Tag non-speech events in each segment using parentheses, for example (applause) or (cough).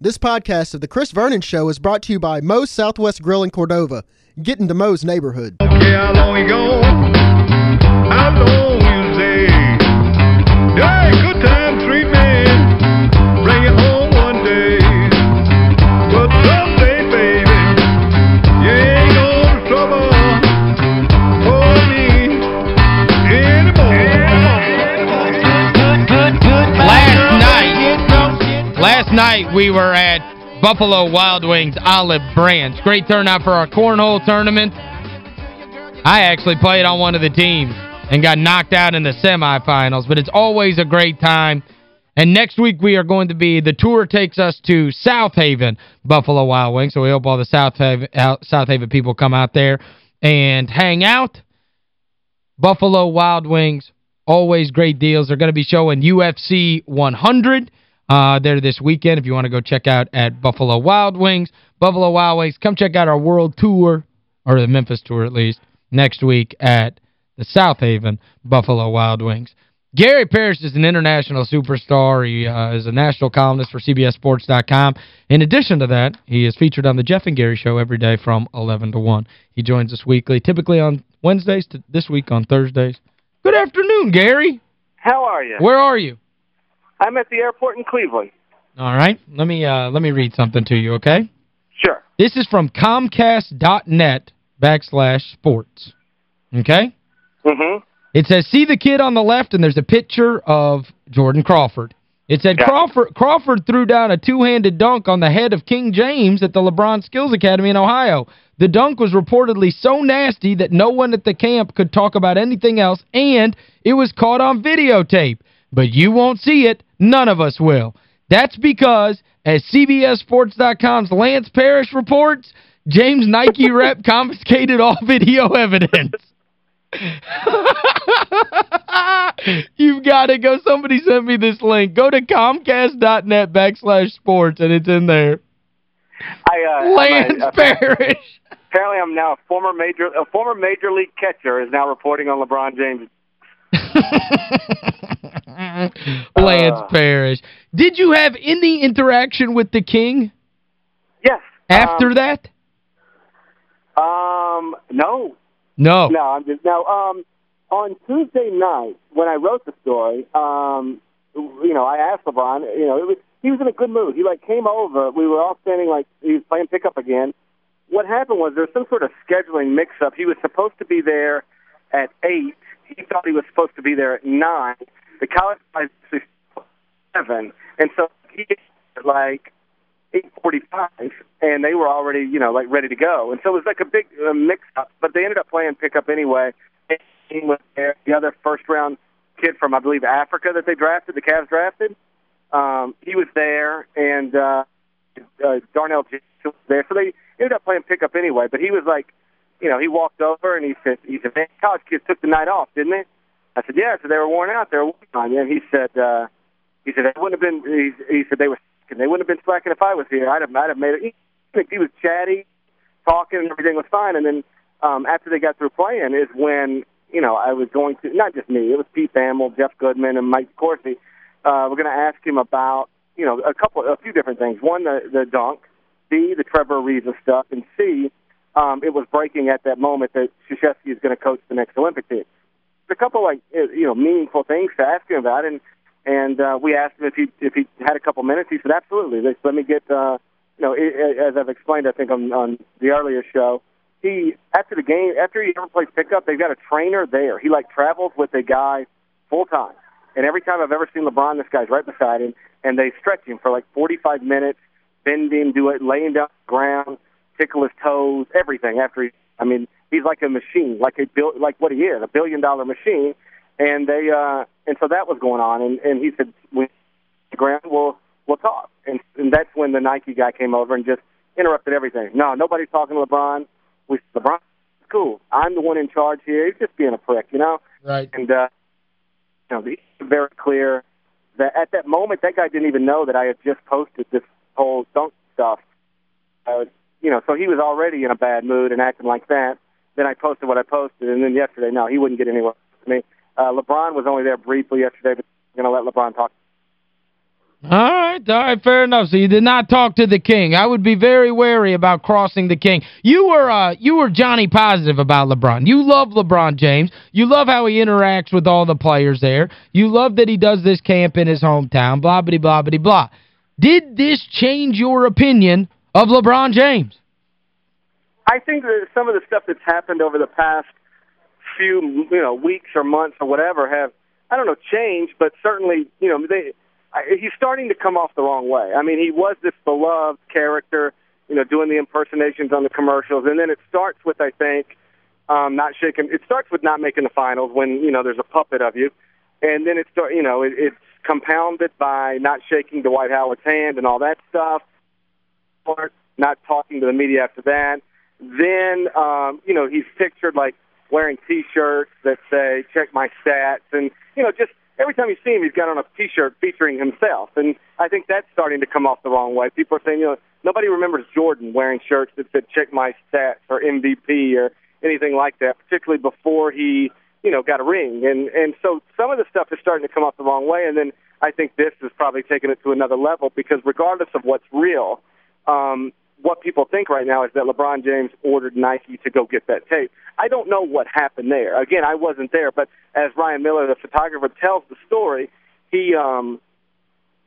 This podcast of The Chris Vernon Show is brought to you by Moe's Southwest Grill in Cordova. Get into Moe's neighborhood. How long you stay? Good time, night we were at Buffalo Wild Wings Olive Branch. Great turnout for our cornhole tournament. I actually played on one of the teams and got knocked out in the semifinals, but it's always a great time. And next week we are going to be, the tour takes us to South Haven, Buffalo Wild Wings. So we hope all the South Haven, South Haven people come out there and hang out. Buffalo Wild Wings, always great deals. They're going to be showing UFC 100 uh, there this weekend if you want to go check out at Buffalo Wild Wings. Buffalo Wild Wings, come check out our world tour, or the Memphis tour at least, next week at the South Haven Buffalo Wild Wings. Gary Parrish is an international superstar. He uh, is a national columnist for CBSSports.com. In addition to that, he is featured on the Jeff and Gary Show every day from 11 to 1. He joins us weekly, typically on Wednesdays, to this week on Thursdays. Good afternoon, Gary. How are you? Where are you? I'm at the airport in Cleveland. All right. Let me uh, let me read something to you, okay? Sure. This is from Comcast.net backslash sports. Okay? Mm-hmm. It says, see the kid on the left, and there's a picture of Jordan Crawford. It said Got it. Crawford Crawford threw down a two-handed dunk on the head of King James at the LeBron Skills Academy in Ohio. The dunk was reportedly so nasty that no one at the camp could talk about anything else, and it was caught on videotape. But you won't see it. None of us will. That's because, as CBSSports.com's Lance Parrish reports, James Nike (laughs) rep confiscated all video evidence. (laughs) You've got to go. Somebody sent me this link. Go to Comcast.net backslash sports, and it's in there. I, uh, Lance I'm a- Parrish. Apparently, I'm now a former major a former major league catcher is now reporting on LeBron James. (laughs) (laughs) Lance Uh. Parrish. Did you have any interaction with the king Yes. after um, that? Um, no. No. No, I'm just no. Um, on Tuesday night when I wrote the story, um, you know, I asked LeBron. You know, it was he was in a good mood. He like came over. We were all standing like he was playing pickup again. What happened was there was some sort of scheduling mix-up. He was supposed to be there at eight. He thought he was supposed to be there at nine. The college guys seven, and so he like eight forty-five, and they were already, you know, like ready to go. And so it was like a big uh, mix-up. But they ended up playing pickup anyway. And was there. The other first-round kid from, I believe, Africa that they drafted, the Cavs drafted. Um, he was there, and uh, uh, Darnell Jackson was there. So they ended up playing pickup anyway. But he was like, you know, he walked over and he said, he said, man, college kids took the night off, didn't they? I said, yeah. So they were worn out. They were working on you. And he said, uh, he said they wouldn't have been. He, he said they were. slacking. They wouldn't have been slacking if I was here. I'd have. I'd have made it. He, he was chatty, talking, and everything was fine. And then um, after they got through playing, is when you know I was going to not just me. It was Pete Thamel, Jeff Goodman, and Mike Corsi. Uh, we're going to ask him about you know a couple, a few different things. One, the the dunk. B, the Trevor Ariza stuff, and C, um, it was breaking at that moment that Krzyzewski is going to coach the next Olympic team. A couple like uh, you know meaningful things to ask him about, and and uh, we asked him if he if he had a couple minutes. He said absolutely. Let's, let me get uh, you know as I've explained I think on on the earlier show. He after the game after he ever plays pickup, they've got a trainer there. He like travels with a guy full time, and every time I've ever seen LeBron, this guy's right beside him, and they stretch him for like 45 minutes, bend him, do it, laying down on the ground, tickle his toes, everything. After he, I mean, he's like a machine, like a bill, like what he is, a billion dollar machine. And they, uh, and so that was going on. And and he said, "We, the ground, we'll we'll talk." And and that's when the Nike guy came over and just interrupted everything. No, nobody's talking to LeBron. We LeBron, cool. I'm the one in charge here. He's just being a prick, you know. Right. And uh, you know, the, very clear that at that moment, that guy didn't even know that I had just posted this whole dunk stuff. I was, you know, so he was already in a bad mood and acting like that. Then I posted what I posted, and then yesterday, no, he wouldn't get anywhere with me. Uh, LeBron was only there briefly yesterday, but I'm going to let LeBron talk. All right, all right, fair enough. So you did not talk to the king. I would be very wary about crossing the king. You were uh you were Johnny positive about LeBron. You love LeBron James. You love how he interacts with all the players there. You love that he does this camp in his hometown, blah, blah, blah, blah, blah. Did this change your opinion of LeBron James? I think that some of the stuff that's happened over the past few, you know, weeks or months or whatever have, I don't know, changed, but certainly, you know, they I, he's starting to come off the wrong way. I mean, he was this beloved character, you know, doing the impersonations on the commercials, and then it starts with, I think, um, not shaking. It starts with not making the finals when you know there's a puppet of you, and then it start, you know, it, it's compounded by not shaking Dwight Howard's hand and all that stuff, not talking to the media after that. Then, um, you know, he's pictured like wearing T-shirts that say "Check my stats," and you know, just every time you see him, he's got on a T-shirt featuring himself, and I think that's starting to come off the wrong way. People are saying, you know, nobody remembers Jordan wearing shirts that said "Check my stats" or MVP or anything like that, particularly before he, you know, got a ring. And and so some of the stuff is starting to come off the wrong way, and then I think this is probably taking it to another level because regardless of what's real, um, what people think right now is that LeBron James ordered Nike to go get that tape. I don't know what happened there. Again, I wasn't there, but as Ryan Miller, the photographer, tells the story, he, um,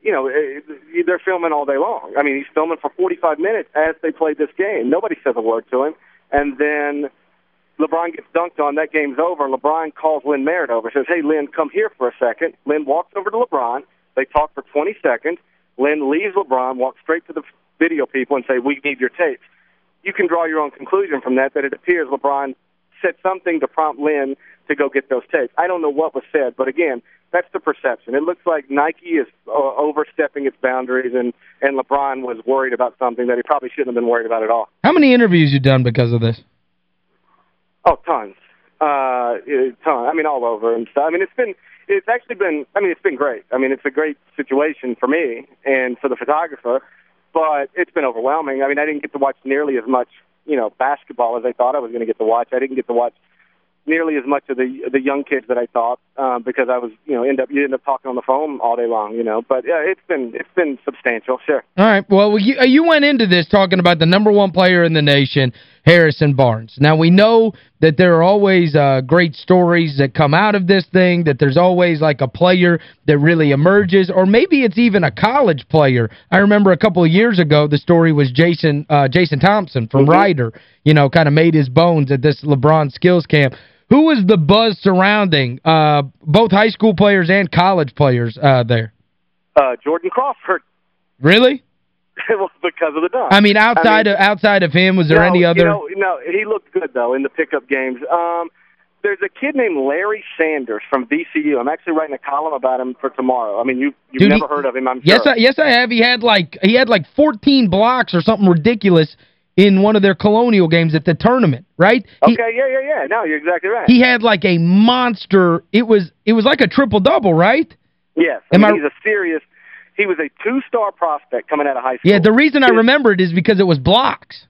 you know, eh, they're filming all day long. I mean, he's filming for 45 minutes as they play this game. Nobody says a word to him, and then LeBron gets dunked on. That game's over. LeBron calls Lynn Merritt over. Says, "Hey, Lynn, come here for a second. Lynn walks over to LeBron. They talk for 20 seconds. Lynn leaves LeBron, walks straight to the video people and say, we need your tapes. You can draw your own conclusion from that, that it appears LeBron said something to prompt Lynn to go get those tapes. I don't know what was said, but again, that's the perception. It looks like Nike is uh, overstepping its boundaries, and and LeBron was worried about something that he probably shouldn't have been worried about at all. How many interviews you done because of this? Oh, tons, uh, tons. I mean, all over and stuff. I mean, it's been it's actually been. I mean, it's been great. I mean, it's a great situation for me and for the photographer but it's been overwhelming. I mean, I didn't get to watch nearly as much, you know, basketball as I thought I was going to get to watch. I didn't get to watch nearly as much of the the young kids that I thought um, because I was you know end up you end up talking on the phone all day long you know but yeah it's been it's been substantial sure all right well you you went into this talking about the number one player in the nation Harrison Barnes now we know that there are always uh, great stories that come out of this thing that there's always like a player that really emerges or maybe it's even a college player I remember a couple of years ago the story was Jason uh, Jason Thompson from mm -hmm. Rider you know kind of made his bones at this LeBron skills camp who was the buzz surrounding uh, both high school players and college players uh, there? Uh, Jordan Crawford. Really? (laughs) because of the dunk. I mean, outside I mean, of outside of him, was there no, any other? You know, no, he looked good, though, in the pickup games. Um, there's a kid named Larry Sanders from VCU. I'm actually writing a column about him for tomorrow. I mean, you, you've Dude, never he, heard of him, I'm yes, sure. I, yes, I have. He had like he had like 14 blocks or something ridiculous in one of their colonial games at the tournament, right? Okay, he, yeah, yeah, yeah. No, you're exactly right. He had like a monster. It was it was like a triple-double, right? Yes. I mean, he's a serious he was a two-star prospect coming out of high school. Yeah, the reason I remember it is because it was blocks.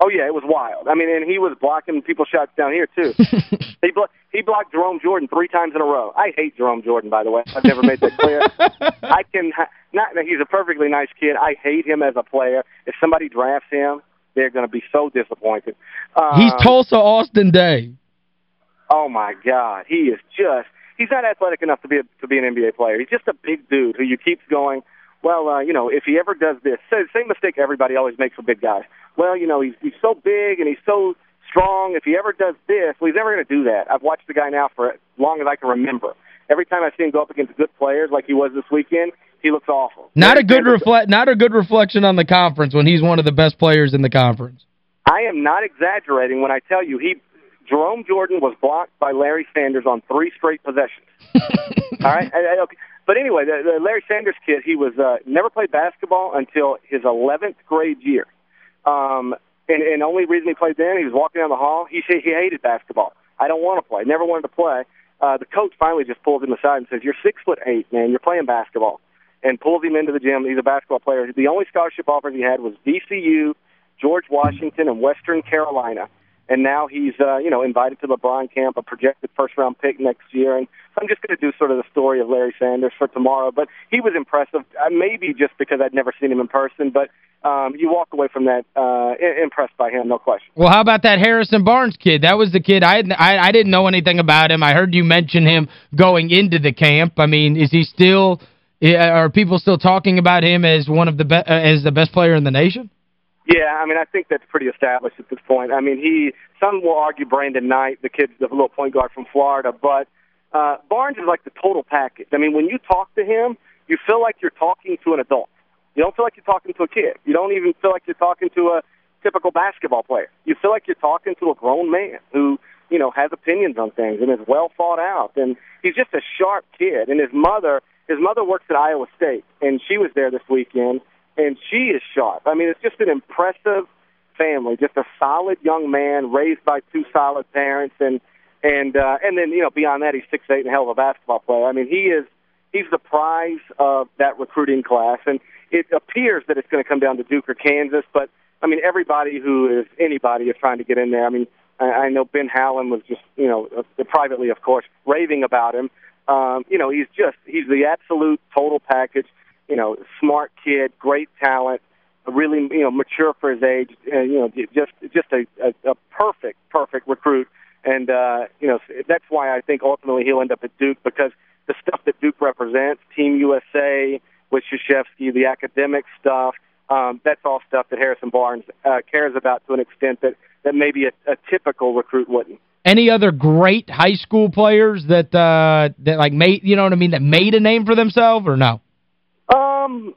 Oh yeah, it was wild. I mean, and he was blocking people shots down here too. (laughs) he blo he blocked Jerome Jordan three times in a row. I hate Jerome Jordan, by the way. I've never made that clear. (laughs) I can not. He's a perfectly nice kid. I hate him as a player. If somebody drafts him, they're going to be so disappointed. Um, he's Tulsa Austin Day. Oh, my God. He is just – he's not athletic enough to be a, to be an NBA player. He's just a big dude who you keep going, well, uh, you know, if he ever does this – same mistake everybody always makes with big guys. Well, you know, he's, he's so big and he's so strong. If he ever does this, well, he's never going to do that. I've watched the guy now for as long as I can remember. Every time I see him go up against good players like he was this weekend – he looks awful. Not a good reflect not a good reflection on the conference when he's one of the best players in the conference. I am not exaggerating when I tell you he Jerome Jordan was blocked by Larry Sanders on three straight possessions. (laughs) All right? I, I, okay. But anyway, the, the Larry Sanders kid, he was uh, never played basketball until his 11th grade year. Um, and, and the only reason he played then, he was walking down the hall. He said he hated basketball. I don't want to play. Never wanted to play. Uh, the coach finally just pulled him aside and says, "You're six foot eight, man. You're playing basketball." and pulls him into the gym. He's a basketball player. The only scholarship offers he had was VCU, George Washington, and Western Carolina. And now he's uh, you know invited to LeBron camp, a projected first round pick next year. And so I'm just going to do sort of the story of Larry Sanders for tomorrow. But he was impressive, uh, maybe just because I'd never seen him in person, but um, you walk away from that uh, impressed by him, no question. Well, how about that Harrison Barnes kid? That was the kid. I, I I didn't know anything about him. I heard you mention him going into the camp. I mean, is he still are people still talking about him as one of the be as the best player in the nation? Yeah, I mean, I think that's pretty established at this point. I mean, he some will argue Brandon Knight, the kid, the little point guard from Florida, but uh, Barnes is like the total package. I mean, when you talk to him, you feel like you're talking to an adult. You don't feel like you're talking to a kid. You don't even feel like you're talking to a typical basketball player. You feel like you're talking to a grown man who, you know, has opinions on things and is well thought out. And he's just a sharp kid. And his mother, his mother works at Iowa State, and she was there this weekend, and she is sharp. I mean, it's just an impressive family, just a solid young man raised by two solid parents, and and uh, and then you know beyond that, he's six eight and a hell of a basketball player. I mean, he is he's the prize of that recruiting class, and it appears that it's going to come down to Duke or Kansas, but I mean, everybody who is anybody is trying to get in there. I mean, I, I know Ben Howland was just, you know, uh, privately, of course, raving about him. Um, you know, he's just, he's the absolute total package. You know, smart kid, great talent, really, you know, mature for his age. Uh, you know, just, just a, a, a perfect, perfect recruit. And uh, you know, that's why I think ultimately he'll end up at Duke because the stuff that Duke represents, Team USA, with Krzyzewski, the academic stuff. Um, that's all stuff that Harrison Barnes uh, cares about to an extent that, that maybe a, a typical recruit wouldn't. Any other great high school players that uh that like made you know what I mean that made a name for themselves or no? Um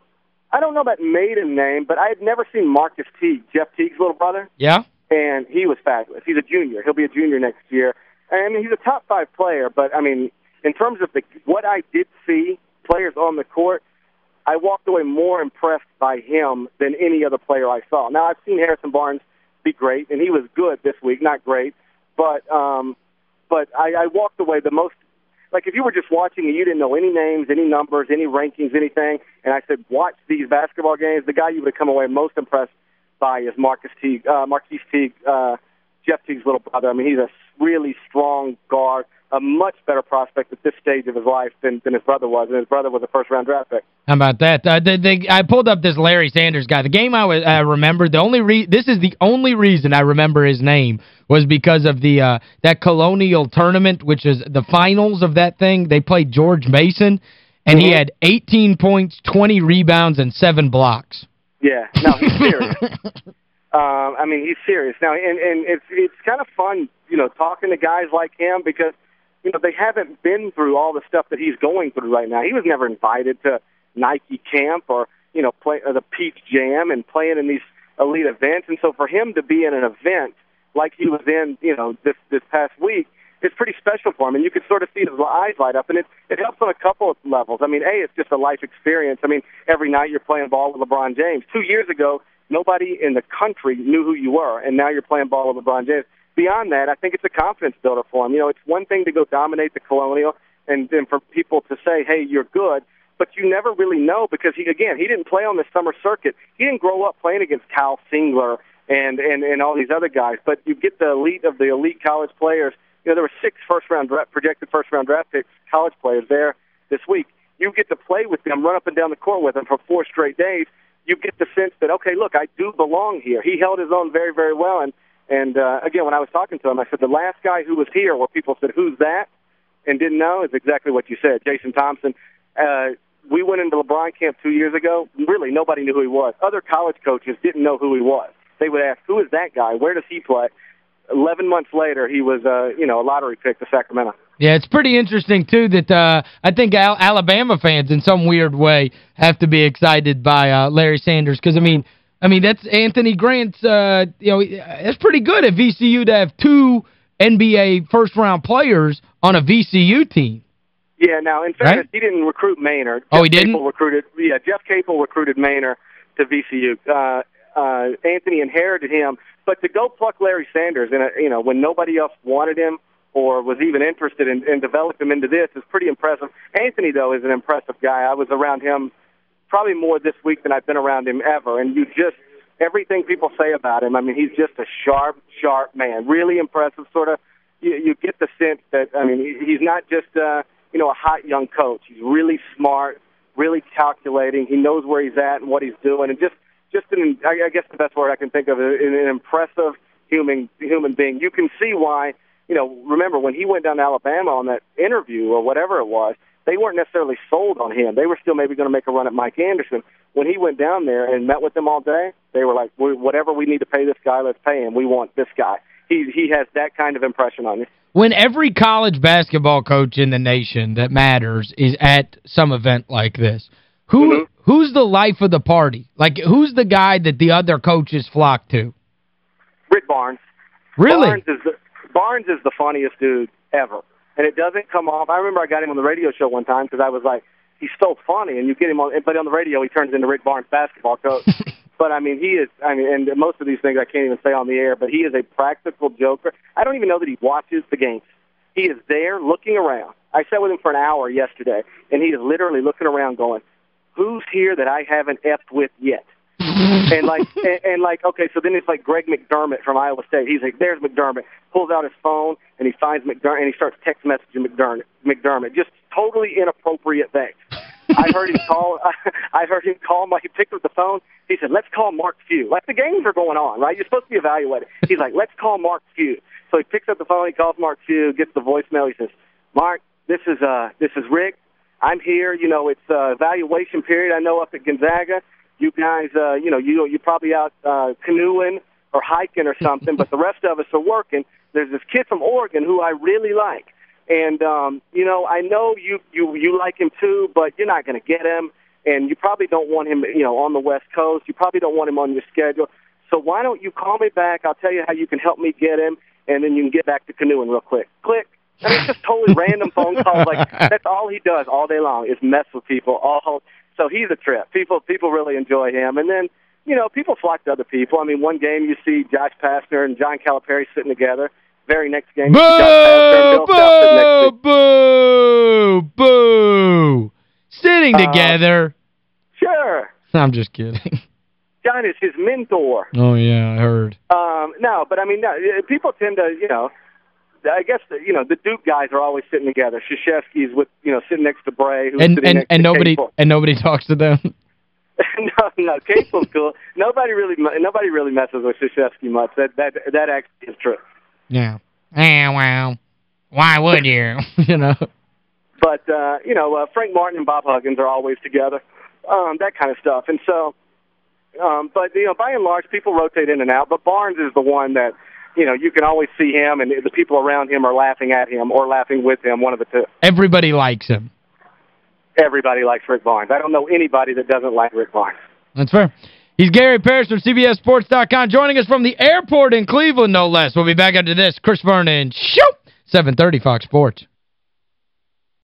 I don't know about maiden name, but I had never seen Marcus Teague, Jeff Teague's little brother. Yeah. And he was fabulous. He's a junior. He'll be a junior next year. And he's a top 5 player, but I mean, in terms of the what I did see players on the court, I walked away more impressed by him than any other player I saw. Now I've seen Harrison Barnes be great, and he was good this week, not great, but um, but I, I walked away the most. Like if you were just watching and you didn't know any names, any numbers, any rankings, anything, and I said watch these basketball games, the guy you would have come away most impressed by is Marcus Teague, uh, Marquis Teague, uh, Jeff Teague's little brother. I mean, he's a really strong guard a much better prospect at this stage of his life than, than his brother was, and his brother was a first-round draft pick. How about that? Uh, the, the, I pulled up this Larry Sanders guy. The game I was, uh, remembered, the only re this is the only reason I remember his name was because of the uh, that Colonial tournament, which is the finals of that thing. They played George Mason, and mm -hmm. he mm-hmm. had 18 points, 20 rebounds, and seven blocks. Yeah, no, he's serious. (laughs) um, I mean, he's serious. Now, and, and it's, it's kind of fun, you know, talking to guys like him because – you know, they haven't been through all the stuff that he's going through right now. He was never invited to Nike camp or, you know, play or the Peach Jam and playing in these elite events. And so for him to be in an event like he was in, you know, this this past week, it's pretty special for him. And you can sort of see his eyes light up. And it it helps on a couple of levels. I mean, A, it's just a life experience. I mean, every night you're playing ball with LeBron James. Two years ago, nobody in the country knew who you were, and now you're playing ball with LeBron James beyond that, I think it's a confidence builder for him. You know, it's one thing to go dominate the Colonial and then for people to say, hey, you're good, but you never really know because, he again, he didn't play on the summer circuit. He didn't grow up playing against Kyle Singler and, and, and all these other guys, but you get the elite of the elite college players. You know, there were six first-round draft, projected first-round draft picks, college players there this week. You get to play with them, run up and down the court with them for four straight days. You get the sense that, okay, look, I do belong here. He held his own very, very well, and – and uh, again, when I was talking to him, I said the last guy who was here, where people said, "Who's that?" and didn't know, is exactly what you said, Jason Thompson. Uh, we went into LeBron camp two years ago. Really, nobody knew who he was. Other college coaches didn't know who he was. They would ask, "Who is that guy? Where does he play?" Eleven months later, he was, uh, you know, a lottery pick to Sacramento. Yeah, it's pretty interesting, too, that uh, I think Al Alabama fans, in some weird way, have to be excited by uh, Larry Sanders. Because, I mean, I mean, that's Anthony Grant's, uh, you know, it's pretty good at VCU to have two NBA first-round players on a VCU team. Yeah, now, in fairness, right? he didn't recruit Maynor. Oh, he didn't? Capel recruited, yeah, Jeff Capel recruited Maynor to VCU. Uh, uh, Anthony inherited him. But to go pluck Larry Sanders, in a, you know, when nobody else wanted him or was even interested in, in developing him into this is pretty impressive. Anthony, though, is an impressive guy. I was around him probably more this week than I've been around him ever. And you just everything people say about him. I mean, he's just a sharp, sharp man. Really impressive. Sort of, you, you get the sense that I mean, he, he's not just uh, you know a hot young coach. He's really smart, really calculating. He knows where he's at and what he's doing, and just just an I, I guess the best word I can think of is an impressive human human being. You can see why. You know, remember when he went down to Alabama on that interview or whatever it was, they weren't necessarily sold on him. They were still maybe going to make a run at Mike Anderson. When he went down there and met with them all day, they were like, "Whatever we need to pay this guy, let's pay him. We want this guy." He he has that kind of impression on you. When every college basketball coach in the nation that matters is at some event like this, who Mm -hmm. Who's the life of the party? Like who's the guy that the other coaches flock to? Rick Barnes. Really? Barnes is the, Barnes is the funniest dude ever. And it doesn't come off. I remember I got him on the radio show one time because I was like, he's so funny. And you get him on, but on the radio, he turns into Rick Barnes basketball coach. (laughs) but I mean, he is, I mean, and most of these things I can't even say on the air, but he is a practical joker. I don't even know that he watches the games. He is there looking around. I sat with him for an hour yesterday, and he is literally looking around going, who's here that I haven't effed with yet? and like (laughs) and, and like okay, so then it's like Greg McDermott from Iowa State. He's like, there's McDermott. Pulls out his phone and he finds McDermott and he starts text messaging McDermott. McDermott, just totally inappropriate things. I heard him call. (laughs) I heard him call. My, he picked up the phone. He said, "Let's call Mark Few." Like the games are going on, right? You're supposed to be evaluated. He's like, "Let's call Mark Few." So he picks up the phone. He calls Mark Few. Gets the voicemail. He says, "Mark, this is uh, this is Rick. I'm here. You know, it's uh, evaluation period. I know up at Gonzaga." you guys, uh, you know, you you're probably out uh, canoeing or hiking or something, but the rest of us are working. There's this kid from Oregon who I really like, and um, you know, I know you you you like him too, but you're not going to get him, and you probably don't want him, you know, on the West Coast. You probably don't want him on your schedule. So why don't you call me back? I'll tell you how you can help me get him, and then you can get back to canoeing real quick. Click. I mean, it's just totally random phone calls. Like (laughs) that's all he does all day long is mess with people. All so he's a trip. People people really enjoy him. And then, you know, people flock to other people. I mean, one game you see Josh Pastner and John Calipari sitting together. Very next game, boo, Pastner and sitting next boo, boo. Sitting Uh, together. Sure. (laughs) I'm just kidding. John is his mentor. Oh, yeah, I heard. Um, no, but I mean, no, people tend to, you know, I guess the, you know the Duke guys are always sitting together. Krzyzewski's with you know sitting next to Bray, who's and sitting and next and to nobody Capel. and nobody talks to them. (laughs) (laughs) no, no, Capel's cool. Nobody really nobody really messes with Krzyzewski much. That that that actually is true. Yeah. Yeah, well, why would you? (laughs) you know. But uh, you know, uh, Frank Martin and Bob Huggins are always together. Um, that kind of stuff. And so, um, but you know, by and large, people rotate in and out. But Barnes is the one that you know, you can always see him, and the people around him are laughing at him or laughing with him, one of the two. Everybody likes him. Everybody likes Rick Barnes. I don't know anybody that doesn't like Rick Barnes. That's fair. He's Gary Parrish from CBSSports.com, joining us from the airport in Cleveland, no less. We'll be back after this. Chris Vernon, shoot! 730 Fox Sports.